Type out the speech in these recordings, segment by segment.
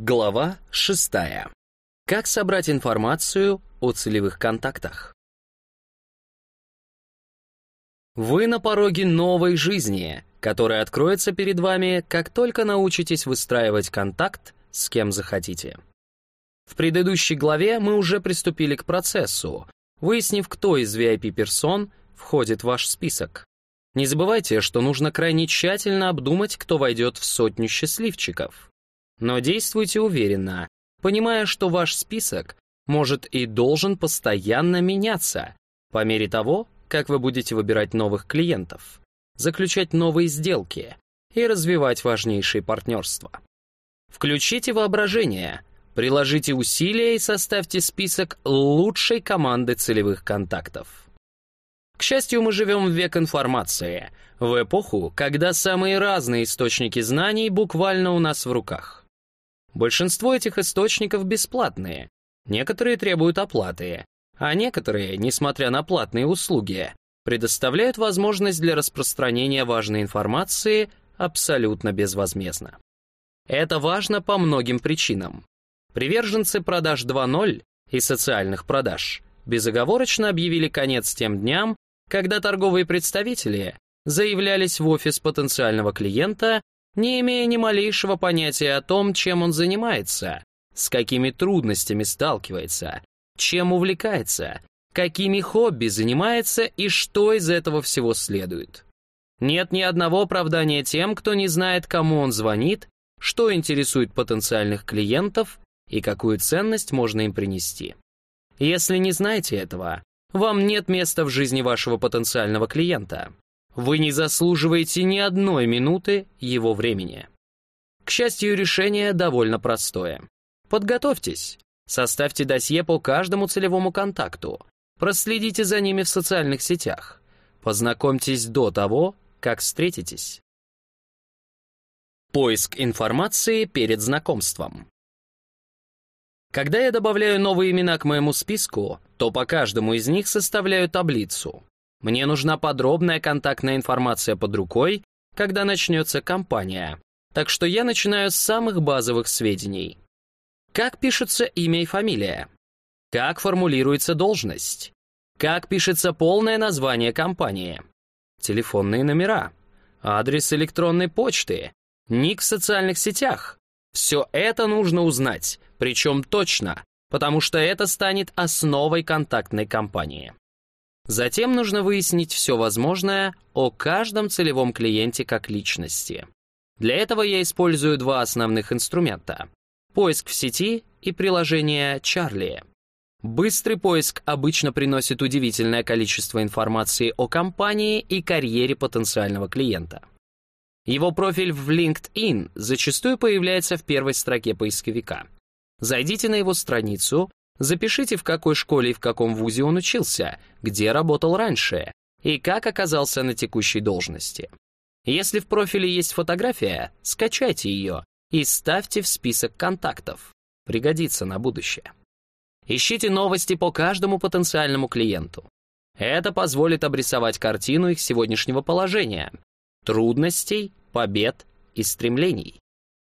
Глава 6. Как собрать информацию о целевых контактах? Вы на пороге новой жизни, которая откроется перед вами, как только научитесь выстраивать контакт с кем захотите. В предыдущей главе мы уже приступили к процессу, выяснив, кто из VIP-персон входит в ваш список. Не забывайте, что нужно крайне тщательно обдумать, кто войдет в сотню счастливчиков. Но действуйте уверенно, понимая, что ваш список может и должен постоянно меняться по мере того, как вы будете выбирать новых клиентов, заключать новые сделки и развивать важнейшие партнерства. Включите воображение, приложите усилия и составьте список лучшей команды целевых контактов. К счастью, мы живем в век информации, в эпоху, когда самые разные источники знаний буквально у нас в руках. Большинство этих источников бесплатные, некоторые требуют оплаты, а некоторые, несмотря на платные услуги, предоставляют возможность для распространения важной информации абсолютно безвозмездно. Это важно по многим причинам. Приверженцы продаж 2.0 и социальных продаж безоговорочно объявили конец тем дням, когда торговые представители заявлялись в офис потенциального клиента, не имея ни малейшего понятия о том, чем он занимается, с какими трудностями сталкивается, чем увлекается, какими хобби занимается и что из этого всего следует. Нет ни одного оправдания тем, кто не знает, кому он звонит, что интересует потенциальных клиентов и какую ценность можно им принести. Если не знаете этого, вам нет места в жизни вашего потенциального клиента. Вы не заслуживаете ни одной минуты его времени. К счастью, решение довольно простое. Подготовьтесь. Составьте досье по каждому целевому контакту. Проследите за ними в социальных сетях. Познакомьтесь до того, как встретитесь. Поиск информации перед знакомством. Когда я добавляю новые имена к моему списку, то по каждому из них составляю таблицу. Мне нужна подробная контактная информация под рукой, когда начнется кампания. Так что я начинаю с самых базовых сведений. Как пишется имя и фамилия? Как формулируется должность? Как пишется полное название компании? Телефонные номера? Адрес электронной почты? Ник в социальных сетях? Все это нужно узнать, причем точно, потому что это станет основой контактной кампании. Затем нужно выяснить все возможное о каждом целевом клиенте как личности. Для этого я использую два основных инструмента — поиск в сети и приложение Чарли. Быстрый поиск обычно приносит удивительное количество информации о компании и карьере потенциального клиента. Его профиль в LinkedIn зачастую появляется в первой строке поисковика. Зайдите на его страницу, запишите, в какой школе и в каком вузе он учился, где работал раньше и как оказался на текущей должности. Если в профиле есть фотография, скачайте ее и ставьте в список контактов. Пригодится на будущее. Ищите новости по каждому потенциальному клиенту. Это позволит обрисовать картину их сегодняшнего положения, трудностей, побед и стремлений.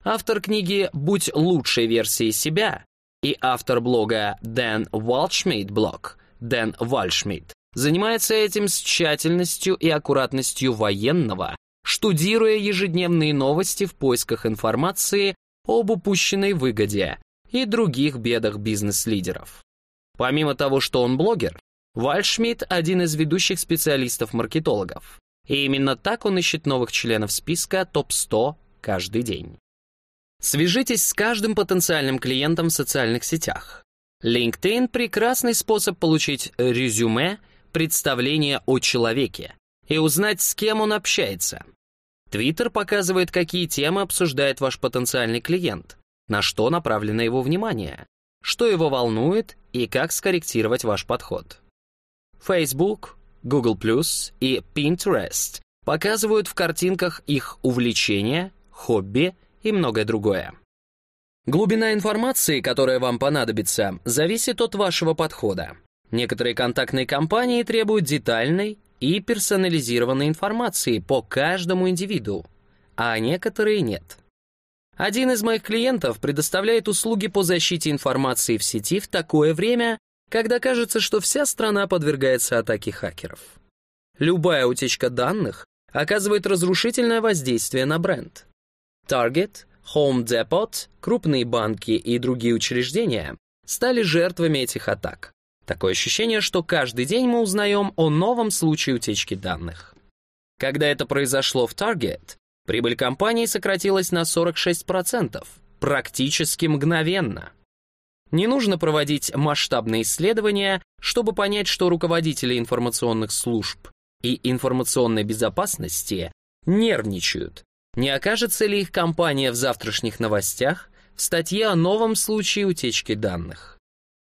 Автор книги «Будь лучшей версией себя» и автор блога Дэн Вальшмейд блог Дэн Вальшмейд занимается этим с тщательностью и аккуратностью военного, штудируя ежедневные новости в поисках информации об упущенной выгоде и других бедах бизнес-лидеров. Помимо того, что он блогер, Вальшмидт – один из ведущих специалистов-маркетологов. И именно так он ищет новых членов списка топ-100 каждый день. Свяжитесь с каждым потенциальным клиентом в социальных сетях. LinkedIn – прекрасный способ получить резюме, представление о человеке и узнать, с кем он общается. Twitter показывает, какие темы обсуждает ваш потенциальный клиент, на что направлено его внимание, что его волнует и как скорректировать ваш подход. Facebook Google и Pinterest показывают в картинках их увлечения, хобби и многое другое. Глубина информации, которая вам понадобится, зависит от вашего подхода. Некоторые контактные компании требуют детальной и персонализированной информации по каждому индивиду, а некоторые нет. Один из моих клиентов предоставляет услуги по защите информации в сети в такое время, когда кажется, что вся страна подвергается атаке хакеров. Любая утечка данных оказывает разрушительное воздействие на бренд. Target, Home Depot, крупные банки и другие учреждения стали жертвами этих атак. Такое ощущение, что каждый день мы узнаем о новом случае утечки данных. Когда это произошло в Target, прибыль компании сократилась на 46%, практически мгновенно. Не нужно проводить масштабные исследования, чтобы понять, что руководители информационных служб и информационной безопасности нервничают. Не окажется ли их компания в завтрашних новостях в статье о новом случае утечки данных?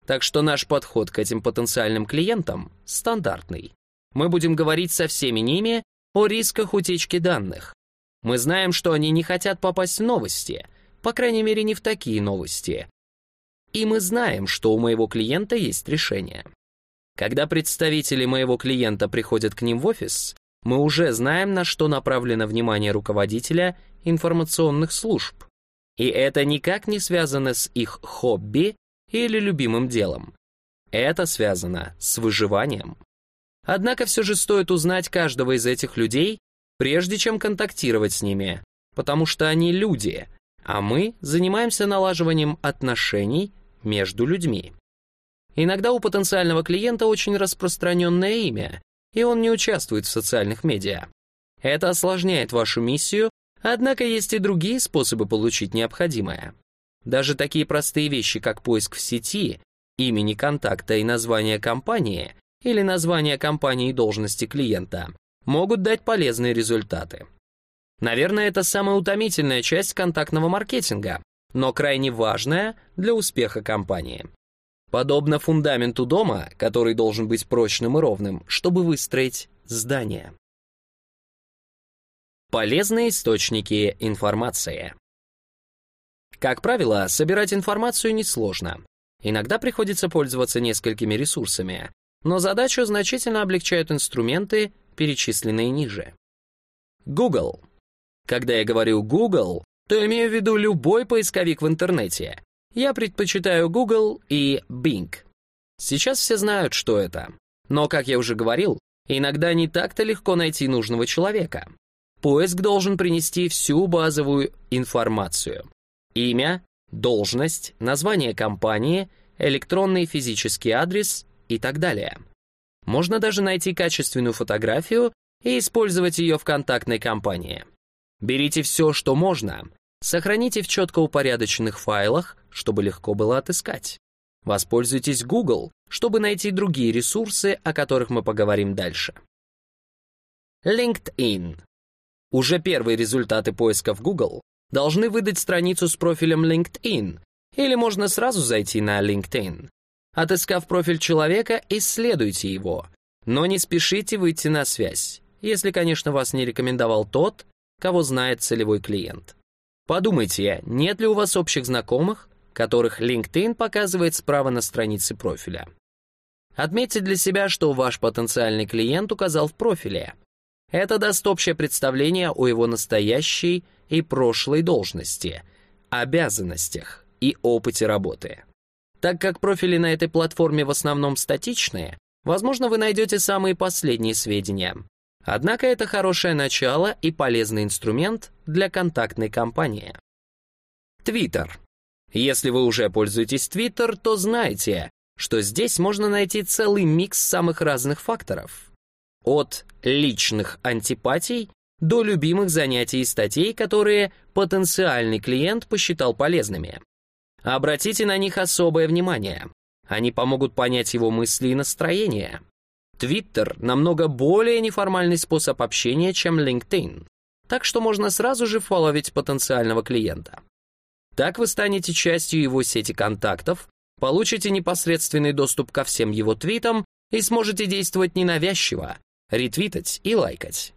Так что наш подход к этим потенциальным клиентам стандартный. Мы будем говорить со всеми ними о рисках утечки данных. Мы знаем, что они не хотят попасть в новости, по крайней мере, не в такие новости. И мы знаем, что у моего клиента есть решение. Когда представители моего клиента приходят к ним в офис, мы уже знаем, на что направлено внимание руководителя информационных служб. И это никак не связано с их хобби или любимым делом. Это связано с выживанием. Однако все же стоит узнать каждого из этих людей, прежде чем контактировать с ними, потому что они люди, а мы занимаемся налаживанием отношений между людьми. Иногда у потенциального клиента очень распространенное имя, и он не участвует в социальных медиа. Это осложняет вашу миссию, однако есть и другие способы получить необходимое. Даже такие простые вещи, как поиск в сети, имени контакта и название компании, или название компании и должности клиента, могут дать полезные результаты. Наверное, это самая утомительная часть контактного маркетинга, но крайне важная для успеха компании. Подобно фундаменту дома, который должен быть прочным и ровным, чтобы выстроить здание. Полезные источники информации. Как правило, собирать информацию несложно. Иногда приходится пользоваться несколькими ресурсами, но задачу значительно облегчают инструменты, перечисленные ниже. Google. Когда я говорю Google, то имею в виду любой поисковик в интернете. Я предпочитаю Google и Bing. Сейчас все знают, что это. Но, как я уже говорил, иногда не так-то легко найти нужного человека. Поиск должен принести всю базовую информацию. Имя, должность, название компании, электронный физический адрес и так далее. Можно даже найти качественную фотографию и использовать ее в контактной кампании. Берите все, что можно, сохраните в четко упорядоченных файлах, чтобы легко было отыскать. Воспользуйтесь Google, чтобы найти другие ресурсы, о которых мы поговорим дальше. LinkedIn. Уже первые результаты поиска в Google должны выдать страницу с профилем LinkedIn, или можно сразу зайти на LinkedIn. Отыскав профиль человека, исследуйте его, но не спешите выйти на связь, если, конечно, вас не рекомендовал тот, кого знает целевой клиент. Подумайте, нет ли у вас общих знакомых, которых LinkedIn показывает справа на странице профиля. Отметьте для себя, что ваш потенциальный клиент указал в профиле. Это даст общее представление о его настоящей и прошлой должности, обязанностях и опыте работы. Так как профили на этой платформе в основном статичные, возможно, вы найдете самые последние сведения. Однако это хорошее начало и полезный инструмент для контактной кампании. Твиттер. Если вы уже пользуетесь Твиттер, то знайте, что здесь можно найти целый микс самых разных факторов. От личных антипатий до любимых занятий и статей, которые потенциальный клиент посчитал полезными. Обратите на них особое внимание. Они помогут понять его мысли и настроение. Твиттер намного более неформальный способ общения, чем LinkedIn, так что можно сразу же фоловить потенциального клиента. Так вы станете частью его сети контактов, получите непосредственный доступ ко всем его твитам и сможете действовать ненавязчиво, ретвитать и лайкать.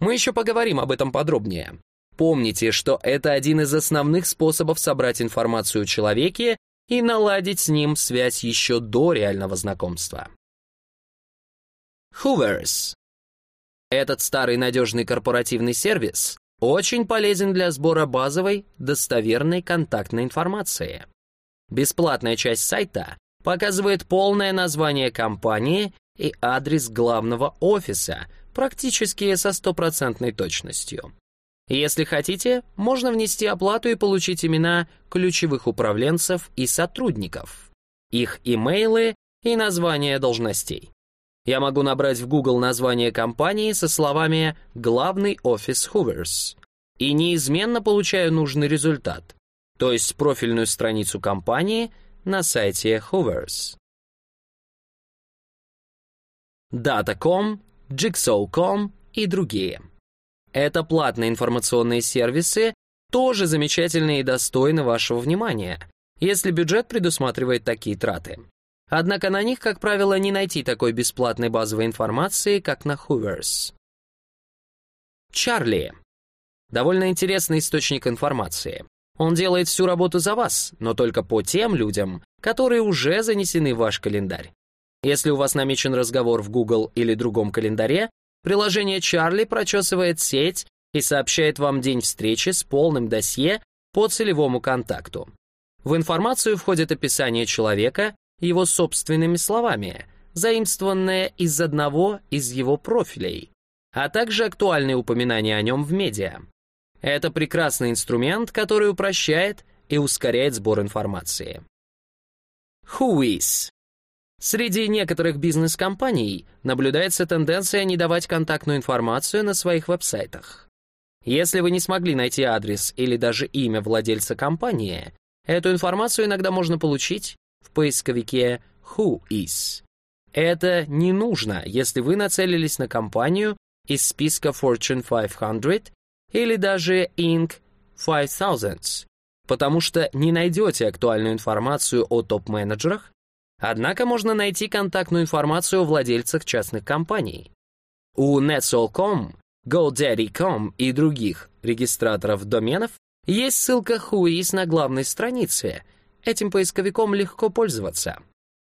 Мы еще поговорим об этом подробнее. Помните, что это один из основных способов собрать информацию о человеке и наладить с ним связь еще до реального знакомства. Hoovers. Этот старый надежный корпоративный сервис очень полезен для сбора базовой, достоверной контактной информации. Бесплатная часть сайта показывает полное название компании и адрес главного офиса, практически со стопроцентной точностью. Если хотите, можно внести оплату и получить имена ключевых управленцев и сотрудников, их имейлы и названия должностей. Я могу набрать в Google название компании со словами «Главный офис Hoover's» и неизменно получаю нужный результат, то есть профильную страницу компании на сайте Hoover's. Data.com, Jigsaw.com и другие. Это платные информационные сервисы, тоже замечательные и достойны вашего внимания, если бюджет предусматривает такие траты. Однако на них, как правило, не найти такой бесплатной базовой информации, как на Hoover's. Чарли. Довольно интересный источник информации. Он делает всю работу за вас, но только по тем людям, которые уже занесены в ваш календарь. Если у вас намечен разговор в Google или другом календаре, приложение Чарли прочесывает сеть и сообщает вам день встречи с полным досье по целевому контакту. В информацию входит описание человека, его собственными словами, заимствованное из одного из его профилей, а также актуальные упоминания о нем в медиа. Это прекрасный инструмент, который упрощает и ускоряет сбор информации. Whois. Среди некоторых бизнес-компаний наблюдается тенденция не давать контактную информацию на своих веб-сайтах. Если вы не смогли найти адрес или даже имя владельца компании, эту информацию иногда можно получить в поисковике Whois. Это не нужно, если вы нацелились на компанию из списка Fortune 500 или даже Inc. 5000, потому что не найдете актуальную информацию о топ-менеджерах, однако можно найти контактную информацию о владельцах частных компаний. У Netsol.com, GoDaddy.com и других регистраторов доменов есть ссылка Whois на главной странице, Этим поисковиком легко пользоваться.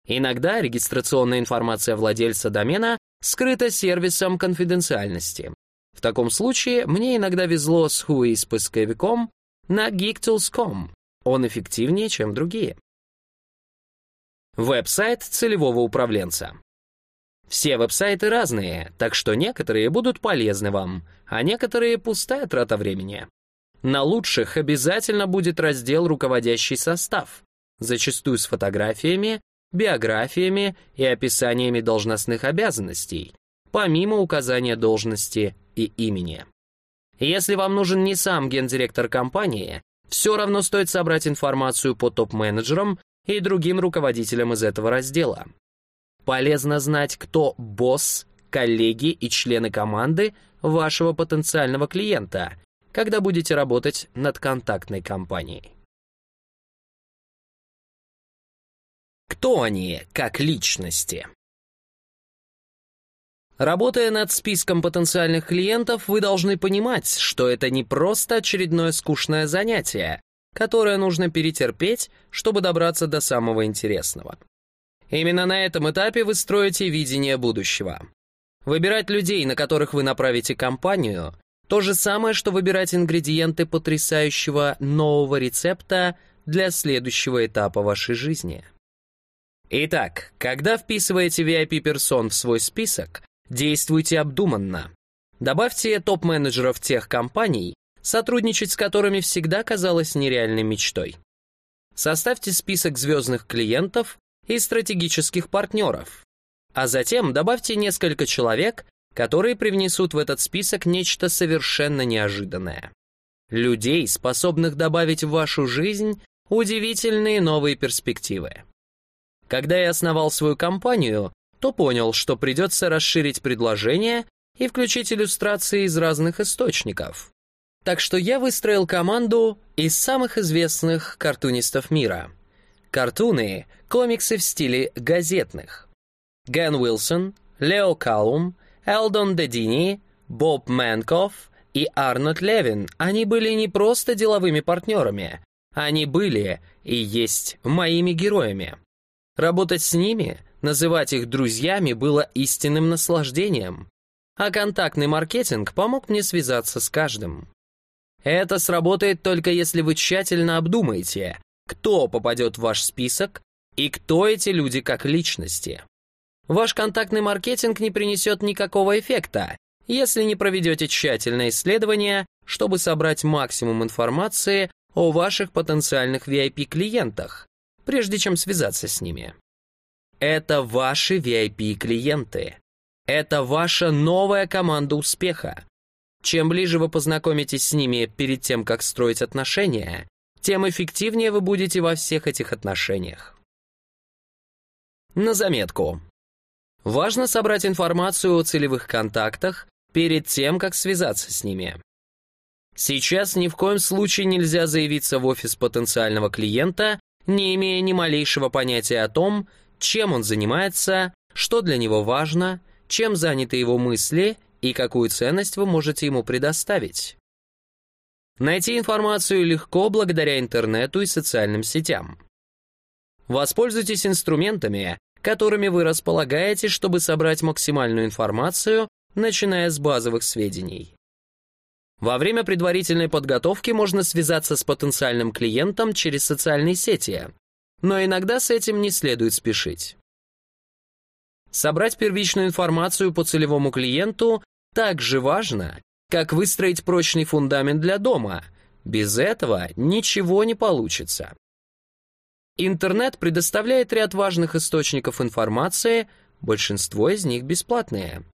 Иногда регистрационная информация владельца домена скрыта сервисом конфиденциальности. В таком случае мне иногда везло с Whois с поисковиком на geektools.com. Он эффективнее, чем другие. Веб-сайт целевого управленца. Все веб-сайты разные, так что некоторые будут полезны вам, а некоторые — пустая трата времени. На лучших обязательно будет раздел «Руководящий состав», зачастую с фотографиями, биографиями и описаниями должностных обязанностей, помимо указания должности и имени. Если вам нужен не сам гендиректор компании, все равно стоит собрать информацию по топ-менеджерам и другим руководителям из этого раздела. Полезно знать, кто босс, коллеги и члены команды вашего потенциального клиента когда будете работать над контактной кампанией. Кто они как личности? Работая над списком потенциальных клиентов, вы должны понимать, что это не просто очередное скучное занятие, которое нужно перетерпеть, чтобы добраться до самого интересного. Именно на этом этапе вы строите видение будущего. Выбирать людей, на которых вы направите компанию, то же самое, что выбирать ингредиенты потрясающего нового рецепта для следующего этапа вашей жизни. Итак, когда вписываете VIP-персон в свой список, действуйте обдуманно. Добавьте топ-менеджеров тех компаний, сотрудничать с которыми всегда казалось нереальной мечтой. Составьте список звездных клиентов и стратегических партнеров, а затем добавьте несколько человек, которые привнесут в этот список нечто совершенно неожиданное. Людей, способных добавить в вашу жизнь удивительные новые перспективы. Когда я основал свою компанию, то понял, что придется расширить предложение и включить иллюстрации из разных источников. Так что я выстроил команду из самых известных картунистов мира. Картуны — комиксы в стиле газетных. Ген Уилсон, Лео Калум, Элдон Дедини, Боб Мэнкофф и Арнольд Левин, они были не просто деловыми партнерами, они были и есть моими героями. Работать с ними, называть их друзьями было истинным наслаждением. А контактный маркетинг помог мне связаться с каждым. Это сработает только если вы тщательно обдумаете, кто попадет в ваш список и кто эти люди как личности. Ваш контактный маркетинг не принесет никакого эффекта, если не проведете тщательное исследование, чтобы собрать максимум информации о ваших потенциальных VIP-клиентах, прежде чем связаться с ними. Это ваши VIP-клиенты. Это ваша новая команда успеха. Чем ближе вы познакомитесь с ними перед тем, как строить отношения, тем эффективнее вы будете во всех этих отношениях. На заметку. Важно собрать информацию о целевых контактах перед тем, как связаться с ними. Сейчас ни в коем случае нельзя заявиться в офис потенциального клиента, не имея ни малейшего понятия о том, чем он занимается, что для него важно, чем заняты его мысли и какую ценность вы можете ему предоставить. Найти информацию легко благодаря интернету и социальным сетям. Воспользуйтесь инструментами, которыми вы располагаете, чтобы собрать максимальную информацию, начиная с базовых сведений. Во время предварительной подготовки можно связаться с потенциальным клиентом через социальные сети, но иногда с этим не следует спешить. Собрать первичную информацию по целевому клиенту так же важно, как выстроить прочный фундамент для дома. Без этого ничего не получится. Интернет предоставляет ряд важных источников информации, большинство из них бесплатные.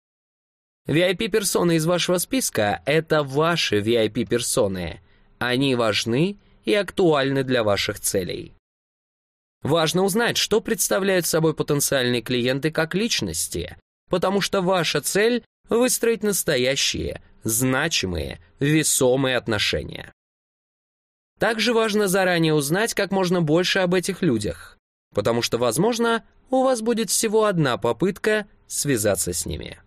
VIP-персоны из вашего списка — это ваши VIP-персоны. Они важны и актуальны для ваших целей. Важно узнать, что представляют собой потенциальные клиенты как личности, потому что ваша цель — выстроить настоящие, значимые, весомые отношения. Также важно заранее узнать как можно больше об этих людях, потому что, возможно, у вас будет всего одна попытка связаться с ними.